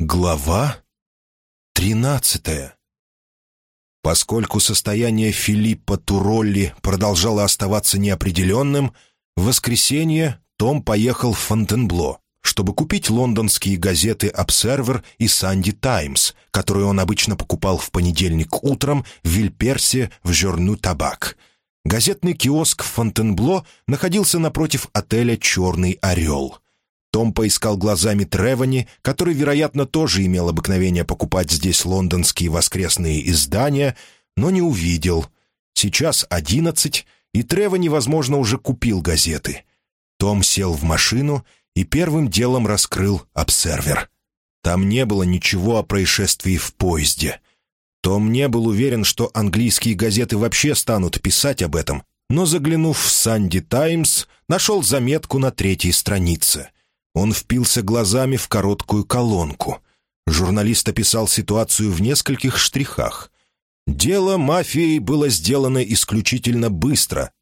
Глава тринадцатая Поскольку состояние Филиппа Туролли продолжало оставаться неопределенным, в воскресенье Том поехал в Фонтенбло, чтобы купить лондонские газеты «Обсервер» и «Санди Таймс», которые он обычно покупал в понедельник утром в Вильперсе в Жорну Табак. Газетный киоск в Фонтенбло находился напротив отеля «Черный орел». Том поискал глазами Тревани, который, вероятно, тоже имел обыкновение покупать здесь лондонские воскресные издания, но не увидел. Сейчас одиннадцать, и Тревани, возможно, уже купил газеты. Том сел в машину и первым делом раскрыл обсервер. Там не было ничего о происшествии в поезде. Том не был уверен, что английские газеты вообще станут писать об этом, но, заглянув в «Санди Таймс», нашел заметку на третьей странице — он впился глазами в короткую колонку. Журналист описал ситуацию в нескольких штрихах. Дело мафией было сделано исключительно быстро.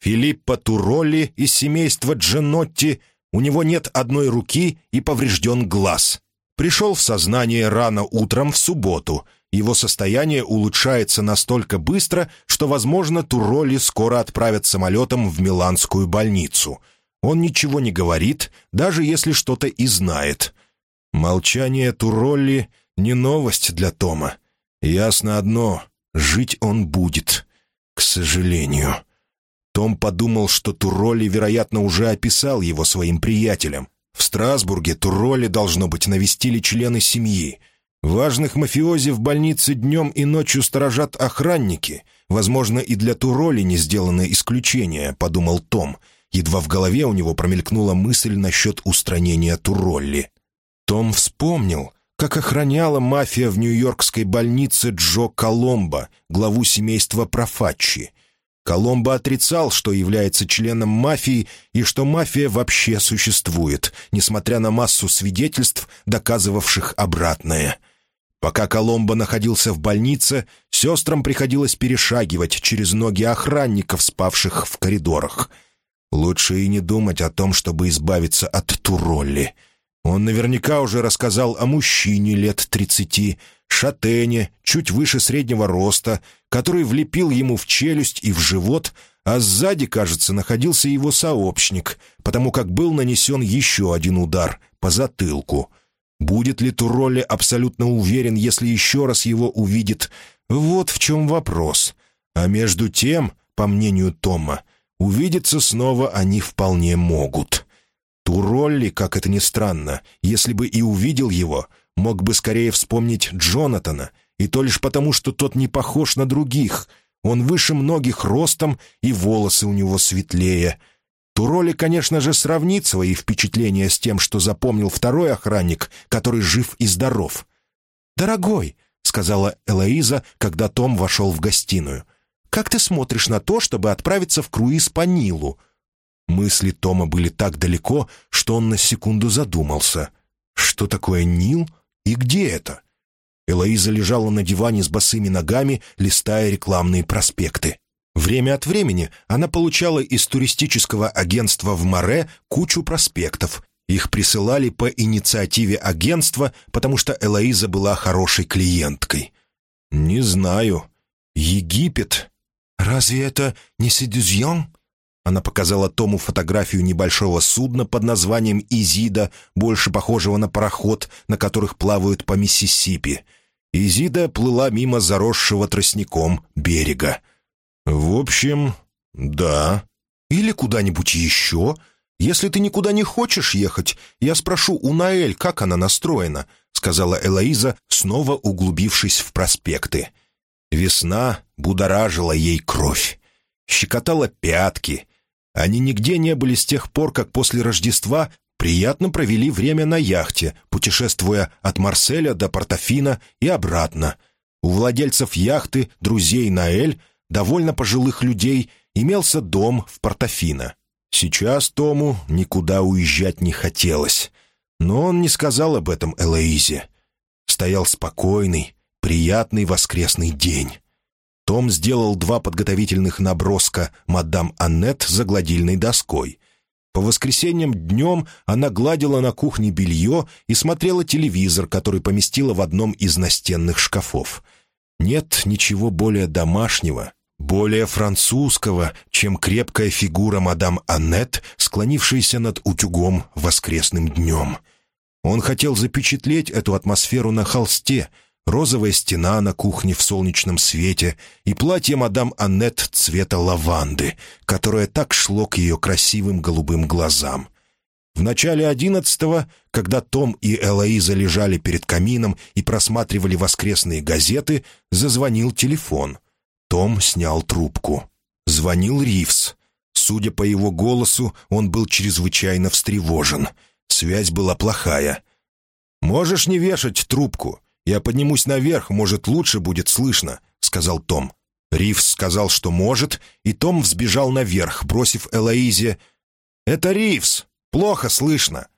Филиппо Туролли из семейства Дженотти, у него нет одной руки и поврежден глаз. Пришел в сознание рано утром в субботу. Его состояние улучшается настолько быстро, что, возможно, Туролли скоро отправят самолетом в Миланскую больницу — он ничего не говорит, даже если что-то и знает. Молчание Туролли — не новость для Тома. Ясно одно — жить он будет. К сожалению. Том подумал, что Туролли, вероятно, уже описал его своим приятелям. В Страсбурге Туролли, должно быть, навестили члены семьи. Важных мафиози в больнице днем и ночью сторожат охранники. Возможно, и для Туролли не сделано исключение, подумал Том — Едва в голове у него промелькнула мысль насчет устранения Туролли. Том вспомнил, как охраняла мафия в нью-йоркской больнице Джо Коломбо, главу семейства Профаччи. Коломбо отрицал, что является членом мафии и что мафия вообще существует, несмотря на массу свидетельств, доказывавших обратное. Пока Коломбо находился в больнице, сестрам приходилось перешагивать через ноги охранников, спавших в коридорах — Лучше и не думать о том, чтобы избавиться от Туролли. Он наверняка уже рассказал о мужчине лет тридцати, шатене, чуть выше среднего роста, который влепил ему в челюсть и в живот, а сзади, кажется, находился его сообщник, потому как был нанесен еще один удар по затылку. Будет ли Туролли абсолютно уверен, если еще раз его увидит? Вот в чем вопрос. А между тем, по мнению Тома, Увидеться снова они вполне могут. Туролли, как это ни странно, если бы и увидел его, мог бы скорее вспомнить Джонатана, и то лишь потому, что тот не похож на других. Он выше многих ростом, и волосы у него светлее. Туролли, конечно же, сравнит свои впечатления с тем, что запомнил второй охранник, который жив и здоров. «Дорогой», — сказала Элоиза, когда Том вошел в гостиную, — как ты смотришь на то, чтобы отправиться в круиз по Нилу?» Мысли Тома были так далеко, что он на секунду задумался. «Что такое Нил и где это?» Элоиза лежала на диване с босыми ногами, листая рекламные проспекты. Время от времени она получала из туристического агентства в Море кучу проспектов. Их присылали по инициативе агентства, потому что Элоиза была хорошей клиенткой. «Не знаю. Египет «Разве это не Седюзьон?» Она показала Тому фотографию небольшого судна под названием «Изида», больше похожего на пароход, на которых плавают по Миссисипи. Изида плыла мимо заросшего тростником берега. «В общем, да. Или куда-нибудь еще. Если ты никуда не хочешь ехать, я спрошу у Наэль, как она настроена», — сказала Элоиза, снова углубившись в проспекты. Весна будоражила ей кровь, щекотала пятки. Они нигде не были с тех пор, как после Рождества приятно провели время на яхте, путешествуя от Марселя до Портофино и обратно. У владельцев яхты, друзей Наэль, довольно пожилых людей, имелся дом в Портофино. Сейчас Тому никуда уезжать не хотелось. Но он не сказал об этом Элоизе. Стоял спокойный, приятный воскресный день. Том сделал два подготовительных наброска «Мадам Аннет» за гладильной доской. По воскресеньям днем она гладила на кухне белье и смотрела телевизор, который поместила в одном из настенных шкафов. Нет ничего более домашнего, более французского, чем крепкая фигура мадам Аннет, склонившаяся над утюгом воскресным днем. Он хотел запечатлеть эту атмосферу на холсте — розовая стена на кухне в солнечном свете и платье мадам Аннет цвета лаванды, которое так шло к ее красивым голубым глазам. В начале одиннадцатого, когда Том и Элоиза лежали перед камином и просматривали воскресные газеты, зазвонил телефон. Том снял трубку. Звонил Ривз. Судя по его голосу, он был чрезвычайно встревожен. Связь была плохая. «Можешь не вешать трубку. «Я поднимусь наверх, может, лучше будет слышно», — сказал Том. Ривз сказал, что может, и Том взбежал наверх, бросив Элоизе. «Это Ривз! Плохо слышно!»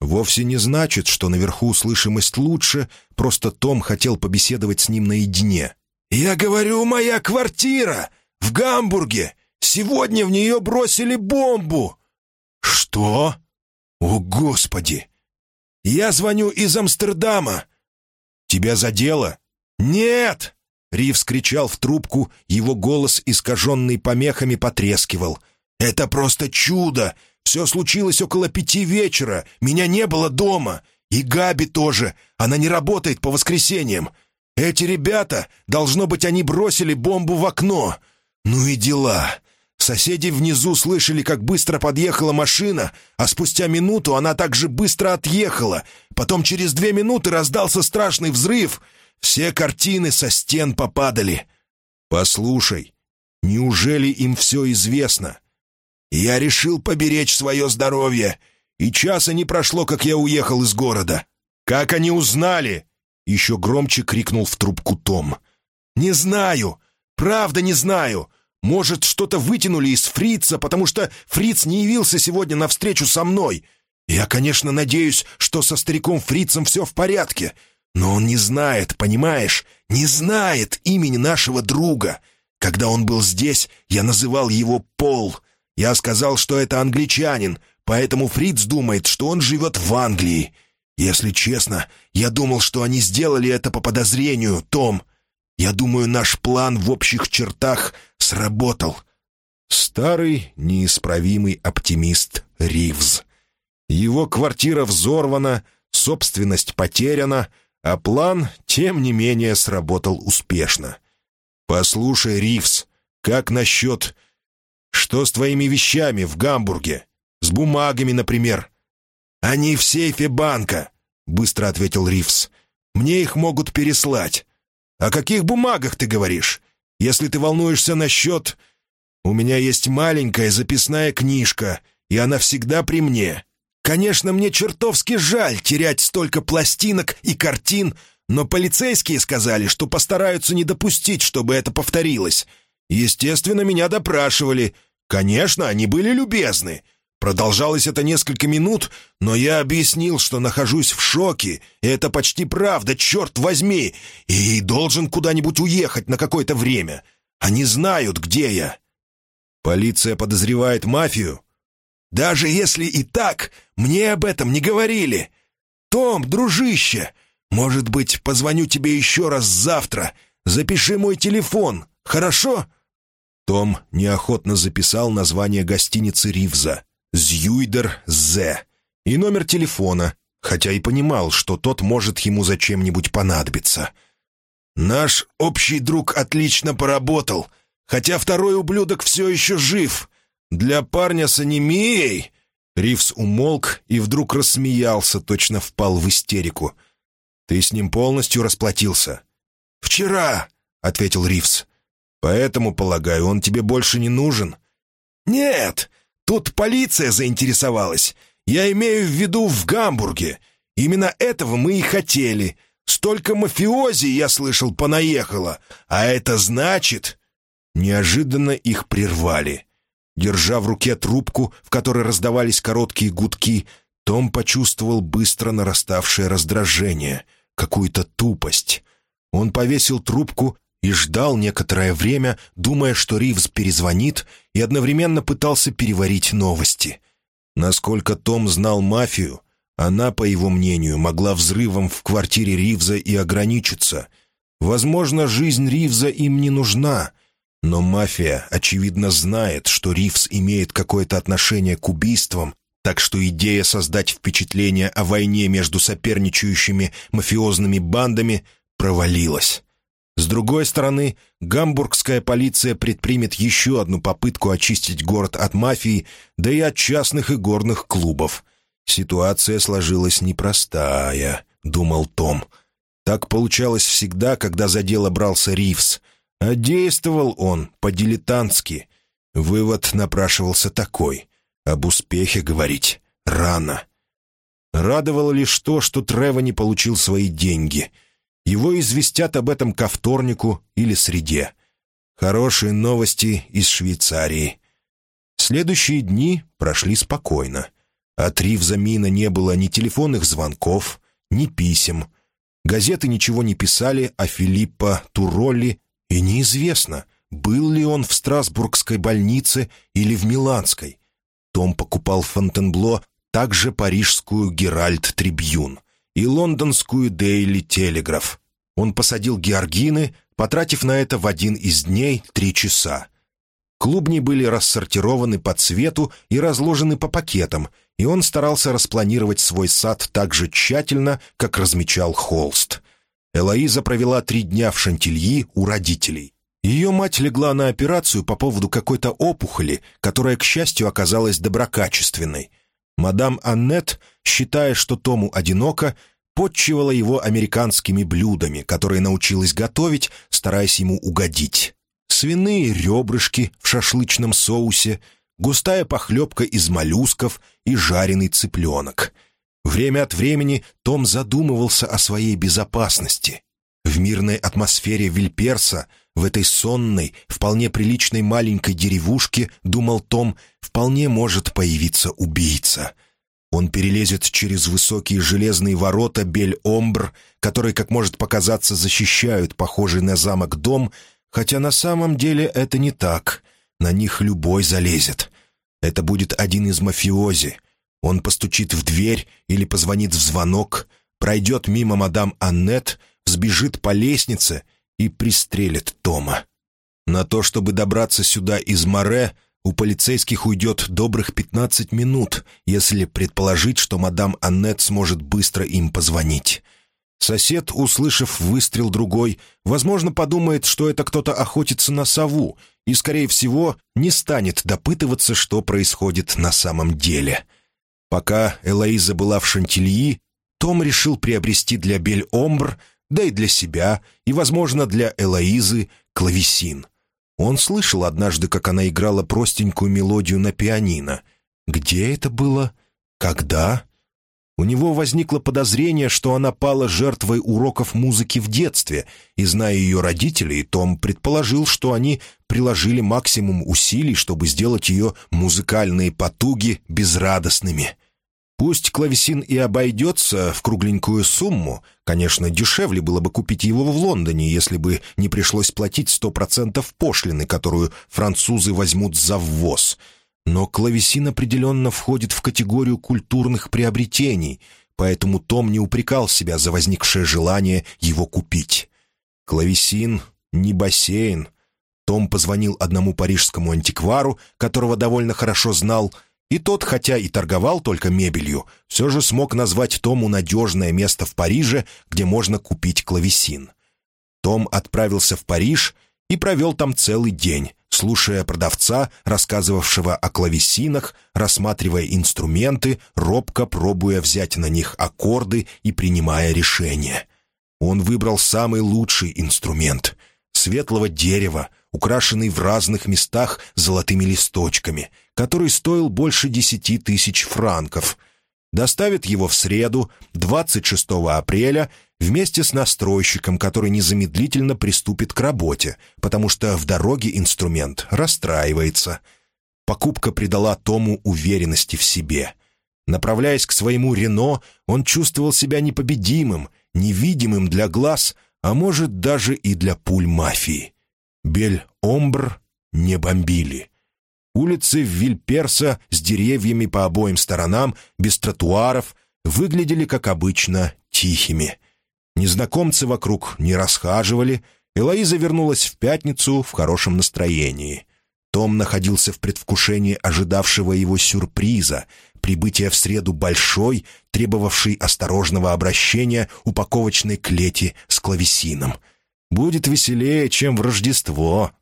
Вовсе не значит, что наверху слышимость лучше, просто Том хотел побеседовать с ним наедине. «Я говорю, моя квартира! В Гамбурге! Сегодня в нее бросили бомбу!» «Что? О, Господи! Я звоню из Амстердама. «Тебя задело?» «Нет!» Ривз кричал в трубку, его голос, искаженный помехами, потрескивал. «Это просто чудо! Все случилось около пяти вечера, меня не было дома. И Габи тоже, она не работает по воскресеньям. Эти ребята, должно быть, они бросили бомбу в окно. Ну и дела. Соседи внизу слышали, как быстро подъехала машина, а спустя минуту она также быстро отъехала. Потом через две минуты раздался страшный взрыв. Все картины со стен попадали. «Послушай, неужели им все известно?» «Я решил поберечь свое здоровье, и часа не прошло, как я уехал из города. Как они узнали?» Еще громче крикнул в трубку Том. «Не знаю, правда не знаю. Может, что-то вытянули из фрица, потому что фриц не явился сегодня на встречу со мной. Я, конечно, надеюсь, что со стариком фрицем все в порядке. Но он не знает, понимаешь, не знает имени нашего друга. Когда он был здесь, я называл его Пол. Я сказал, что это англичанин, поэтому фриц думает, что он живет в Англии. Если честно, я думал, что они сделали это по подозрению, Том. Я думаю, наш план в общих чертах сработал. Старый, неисправимый оптимист Ривз. Его квартира взорвана, собственность потеряна, а план, тем не менее, сработал успешно. «Послушай, Ривз, как насчет... Что с твоими вещами в Гамбурге? С бумагами, например?» «Они в сейфе банка», — быстро ответил Ривз. «Мне их могут переслать». «О каких бумагах ты говоришь? Если ты волнуешься насчет... У меня есть маленькая записная книжка, и она всегда при мне. Конечно, мне чертовски жаль терять столько пластинок и картин, но полицейские сказали, что постараются не допустить, чтобы это повторилось. Естественно, меня допрашивали. Конечно, они были любезны. Продолжалось это несколько минут, но я объяснил, что нахожусь в шоке, и это почти правда, черт возьми, и должен куда-нибудь уехать на какое-то время. Они знают, где я. Полиция подозревает мафию? Даже если и так, мне об этом не говорили. Том, дружище, может быть, позвоню тебе еще раз завтра. Запиши мой телефон, хорошо?» Том неохотно записал название гостиницы Ривза. Зюйдер З. И номер телефона, хотя и понимал, что тот может ему зачем-нибудь понадобиться. «Наш общий друг отлично поработал, хотя второй ублюдок все еще жив. Для парня с анемией...» Ривз умолк и вдруг рассмеялся, точно впал в истерику. «Ты с ним полностью расплатился?» «Вчера», — ответил Ривз. «Поэтому, полагаю, он тебе больше не нужен?» «Нет, Тут полиция заинтересовалась. Я имею в виду в Гамбурге. Именно этого мы и хотели. Столько мафиози, я слышал, понаехало. А это значит...» Неожиданно их прервали. Держа в руке трубку, в которой раздавались короткие гудки, том почувствовал быстро нараставшее раздражение, какую-то тупость. Он повесил трубку и ждал некоторое время, думая, что Ривз перезвонит, и одновременно пытался переварить новости. Насколько Том знал мафию, она, по его мнению, могла взрывом в квартире Ривза и ограничиться. Возможно, жизнь Ривза им не нужна, но мафия, очевидно, знает, что Ривз имеет какое-то отношение к убийствам, так что идея создать впечатление о войне между соперничающими мафиозными бандами провалилась. С другой стороны, гамбургская полиция предпримет еще одну попытку очистить город от мафии, да и от частных и горных клубов. Ситуация сложилась непростая, думал Том. Так получалось всегда, когда за дело брался Ривз. А действовал он по-дилетантски. Вывод напрашивался такой. Об успехе говорить рано. Радовало лишь то, что Трево не получил свои деньги — его известят об этом ко вторнику или среде. Хорошие новости из Швейцарии. Следующие дни прошли спокойно. От Ривза Мина не было ни телефонных звонков, ни писем. Газеты ничего не писали о Филиппо Туролли, и неизвестно, был ли он в Страсбургской больнице или в Миланской. Том покупал в Фонтенбло также парижскую «Геральт Трибьюн» и лондонскую «Дейли Телеграф». Он посадил георгины, потратив на это в один из дней три часа. Клубни были рассортированы по цвету и разложены по пакетам, и он старался распланировать свой сад так же тщательно, как размечал холст. Элоиза провела три дня в Шантильи у родителей. Ее мать легла на операцию по поводу какой-то опухоли, которая, к счастью, оказалась доброкачественной. Мадам Аннет, считая, что Тому одиноко, подчивала его американскими блюдами, которые научилась готовить, стараясь ему угодить. Свиные ребрышки в шашлычном соусе, густая похлебка из моллюсков и жареный цыпленок. Время от времени Том задумывался о своей безопасности. В мирной атмосфере Вильперса, в этой сонной, вполне приличной маленькой деревушке, думал Том, вполне может появиться убийца. Он перелезет через высокие железные ворота Бель-Омбр, которые, как может показаться, защищают похожий на замок дом, хотя на самом деле это не так. На них любой залезет. Это будет один из мафиози. Он постучит в дверь или позвонит в звонок, пройдет мимо мадам Аннет, взбежит по лестнице и пристрелит Тома. На то, чтобы добраться сюда из Море, у полицейских уйдет добрых 15 минут, если предположить, что мадам Аннет сможет быстро им позвонить. Сосед, услышав выстрел другой, возможно, подумает, что это кто-то охотится на сову, и, скорее всего, не станет допытываться, что происходит на самом деле. Пока Элоиза была в Шантильи, том решил приобрести для Бель-Омбр, да и для себя, и, возможно, для Элоизы, клавесин — он слышал однажды, как она играла простенькую мелодию на пианино. Где это было? Когда? У него возникло подозрение, что она пала жертвой уроков музыки в детстве, и, зная ее родителей, Том предположил, что они приложили максимум усилий, чтобы сделать ее музыкальные потуги безрадостными. Пусть клавесин и обойдется в кругленькую сумму, конечно, дешевле было бы купить его в Лондоне, если бы не пришлось платить сто процентов пошлины, которую французы возьмут за ввоз. Но клавесин определенно входит в категорию культурных приобретений, поэтому Том не упрекал себя за возникшее желание его купить. Клавесин — не бассейн. Том позвонил одному парижскому антиквару, которого довольно хорошо знал — и тот, хотя и торговал только мебелью, все же смог назвать Тому надежное место в Париже, где можно купить клавесин. Том отправился в Париж и провел там целый день, слушая продавца, рассказывавшего о клавесинах, рассматривая инструменты, робко пробуя взять на них аккорды и принимая решения. Он выбрал самый лучший инструмент — светлого дерева, украшенный в разных местах золотыми листочками, который стоил больше десяти тысяч франков. Доставит его в среду, 26 апреля, вместе с настройщиком, который незамедлительно приступит к работе, потому что в дороге инструмент расстраивается. Покупка придала Тому уверенности в себе. Направляясь к своему Рено, он чувствовал себя непобедимым, невидимым для глаз, а может даже и для пуль мафии. Бель-Омбр не бомбили. Улицы Вильперса с деревьями по обоим сторонам, без тротуаров, выглядели, как обычно, тихими. Незнакомцы вокруг не расхаживали, Элоиза вернулась в пятницу в хорошем настроении. Том находился в предвкушении ожидавшего его сюрприза, прибытия в среду большой, требовавшей осторожного обращения упаковочной клети с клавесином. «Будет веселее, чем в Рождество».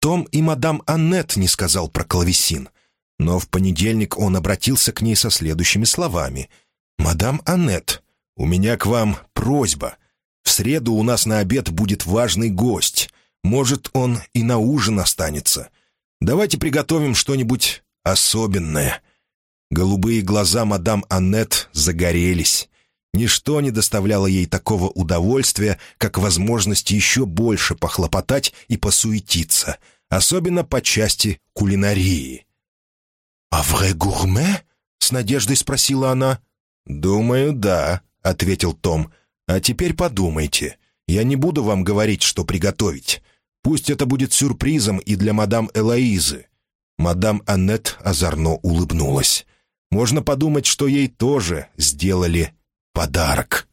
Том и мадам Аннет не сказал про клавесин. Но в понедельник он обратился к ней со следующими словами. «Мадам Аннет, у меня к вам просьба. В среду у нас на обед будет важный гость. Может, он и на ужин останется. Давайте приготовим что-нибудь особенное». Голубые глаза мадам Аннет загорелись. Ничто не доставляло ей такого удовольствия, как возможность еще больше похлопотать и посуетиться, особенно по части кулинарии. «А вре гурме?» — с надеждой спросила она. «Думаю, да», — ответил Том. «А теперь подумайте. Я не буду вам говорить, что приготовить. Пусть это будет сюрпризом и для мадам Элоизы». Мадам Аннет озорно улыбнулась. «Можно подумать, что ей тоже сделали подарок».